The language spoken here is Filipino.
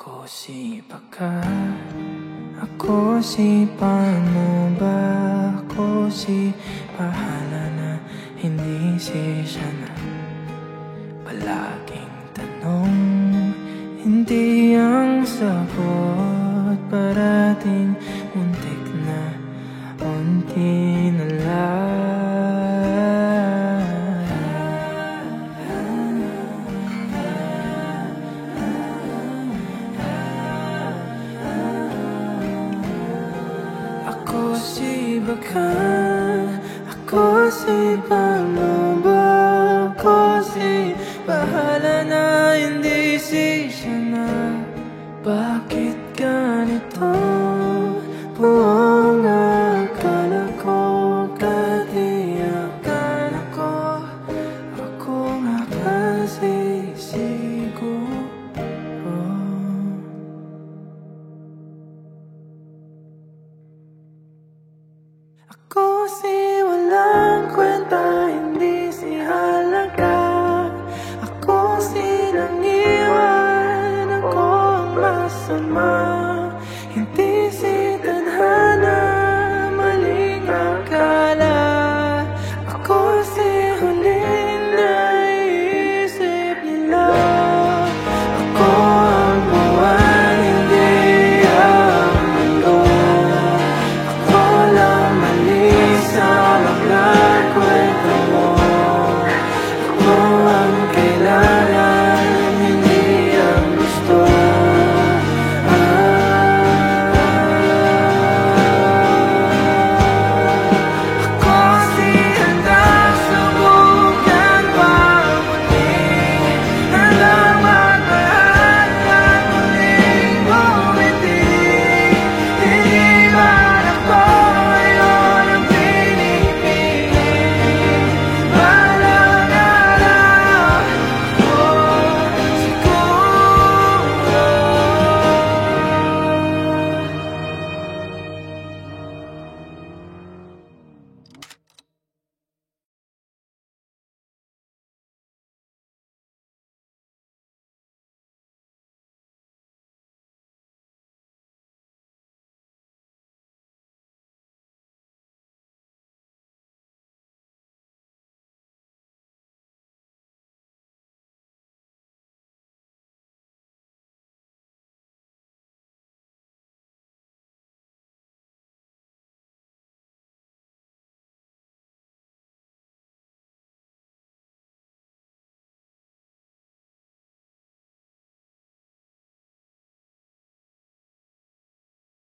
Ako si Baka Ako si paano ba Ako si bahala na Hindi si siya na Palaging tanong Hindi ang sagot Ako si Baka Ako si paano ba Ako si bahala na Hindi si siya na. Bakit ganito? Buong akala ko Kati akala ko Ako nga kasi Ako si